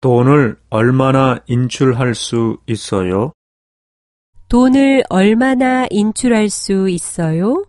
돈을 얼마나 인출할 수 있어요? 돈을 얼마나 인출할 수 있어요?